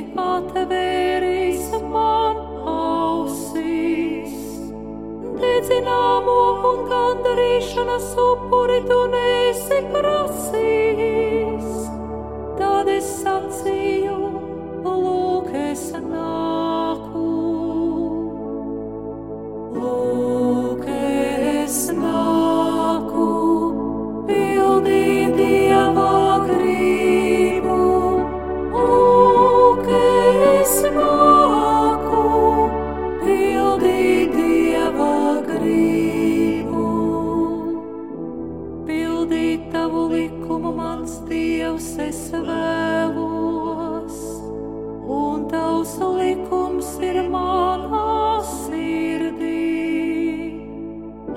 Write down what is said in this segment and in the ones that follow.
atvēris man ausīs. Dedzināmo un gandarīšanas upuri tu nesi prasījis. Tad es sacīju, mans Dievs, es vēlos, un tavs likums ir manā sirdī.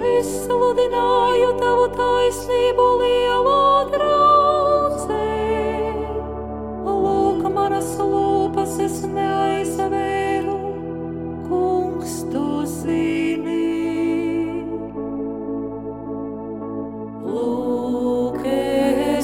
Es sludināju tavu taisnību lielā draudzē. Lūk, manas lūpas es neaizvēru,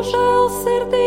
Tavu žēlsirdību